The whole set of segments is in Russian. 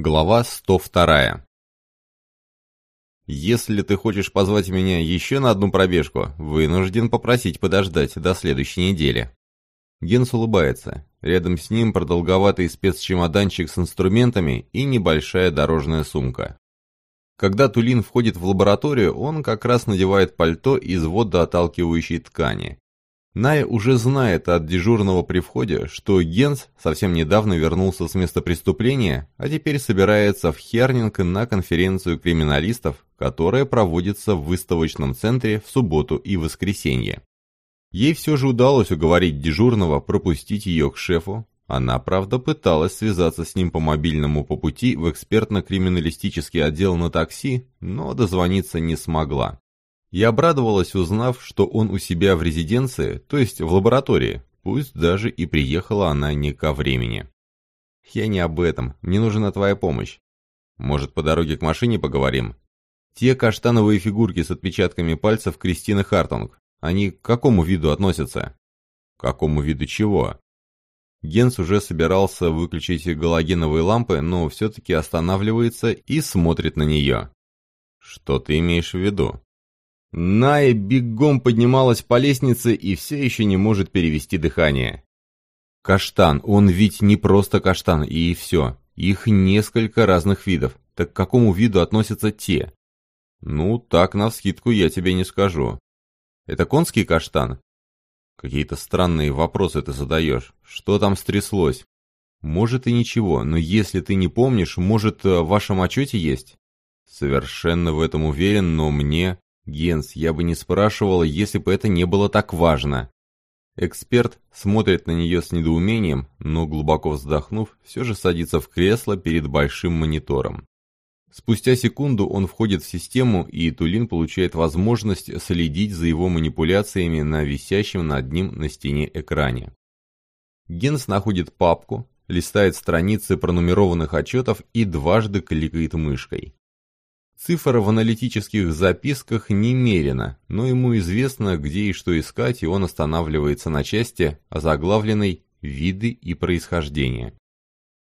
Глава 102. Если ты хочешь позвать меня еще на одну пробежку, вынужден попросить подождать до следующей недели. Генс улыбается. Рядом с ним продолговатый спецчемоданчик с инструментами и небольшая дорожная сумка. Когда Тулин входит в лабораторию, он как раз надевает пальто из водоотталкивающей ткани. Ная уже знает от дежурного при входе, что Генс совсем недавно вернулся с места преступления, а теперь собирается в Хернинг на конференцию криминалистов, которая проводится в выставочном центре в субботу и воскресенье. Ей все же удалось уговорить дежурного пропустить ее к шефу. Она, правда, пыталась связаться с ним по мобильному по пути в экспертно-криминалистический отдел на такси, но дозвониться не смогла. И обрадовалась, узнав, что он у себя в резиденции, то есть в лаборатории, пусть даже и приехала она не ко времени. «Я не об этом, мне нужна твоя помощь. Может, по дороге к машине поговорим?» Те каштановые фигурки с отпечатками пальцев Кристины Хартунг, они к какому виду относятся? К какому виду чего? Генс уже собирался выключить галогеновые лампы, но все-таки останавливается и смотрит на нее. Что ты имеешь в виду? Ная бегом поднималась по лестнице и все еще не может перевести дыхание. Каштан, он ведь не просто каштан, и все. Их несколько разных видов. Так к какому виду относятся те? Ну, так навскидку я тебе не скажу. Это конский каштан? Какие-то странные вопросы ты задаешь. Что там стряслось? Может и ничего, но если ты не помнишь, может в вашем отчете есть? Совершенно в этом уверен, но мне... Генс, я бы не спрашивала, если бы это не было так важно. Эксперт смотрит на нее с недоумением, но глубоко вздохнув, все же садится в кресло перед большим монитором. Спустя секунду он входит в систему, и Тулин получает возможность следить за его манипуляциями на висящем над ним на стене экране. Генс находит папку, листает страницы пронумерованных отчетов и дважды кликает мышкой. Цифр в аналитических записках немерено, но ему известно, где и что искать, и он останавливается на части, озаглавленной «Виды и происхождение».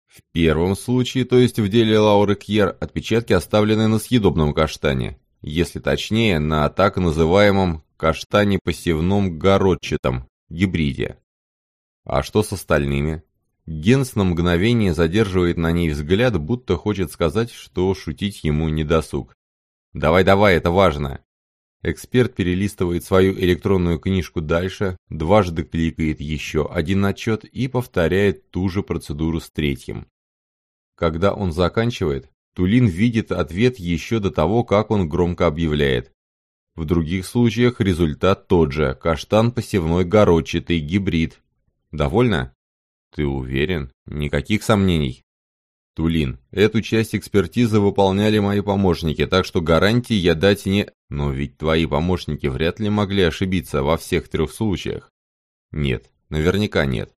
В первом случае, то есть в деле Лауры Кьер, отпечатки оставлены на съедобном каштане, если точнее, на так называемом каштане посевном городчатом, гибриде. А что с остальными? Генс на мгновение задерживает на ней взгляд, будто хочет сказать, что шутить ему не досуг. «Давай-давай, это важно!» Эксперт перелистывает свою электронную книжку дальше, дважды кликает еще один отчет и повторяет ту же процедуру с третьим. Когда он заканчивает, Тулин видит ответ еще до того, как он громко объявляет. В других случаях результат тот же – каштан посевной городчатый гибрид. Довольно? Ты уверен? Никаких сомнений. Тулин, эту часть экспертизы выполняли мои помощники, так что гарантии я дать не... Но ведь твои помощники вряд ли могли ошибиться во всех трех случаях. Нет, наверняка нет.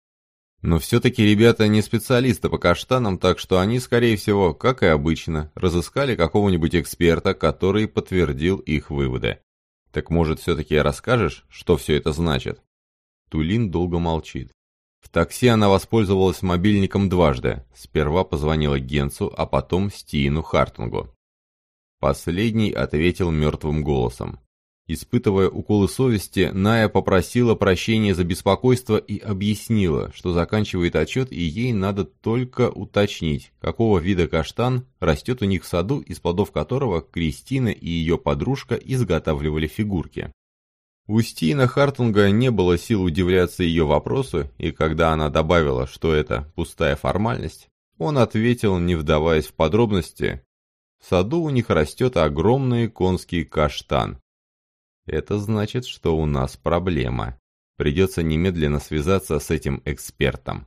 Но все-таки ребята не специалисты по каштанам, так что они, скорее всего, как и обычно, разыскали какого-нибудь эксперта, который подтвердил их выводы. Так может, все-таки расскажешь, что все это значит? Тулин долго молчит. В такси она воспользовалась мобильником дважды. Сперва позвонила Генцу, а потом Стиину Хартунгу. Последний ответил мертвым голосом. Испытывая уколы совести, Ная попросила прощения за беспокойство и объяснила, что заканчивает отчет и ей надо только уточнить, какого вида каштан растет у них в саду, из плодов которого Кристина и ее подружка изготавливали фигурки. У Стина Хартунга не было сил удивляться ее вопросу, и когда она добавила, что это пустая формальность, он ответил, не вдаваясь в подробности, в саду у них растет огромный конский каштан. Это значит, что у нас проблема. Придется немедленно связаться с этим экспертом.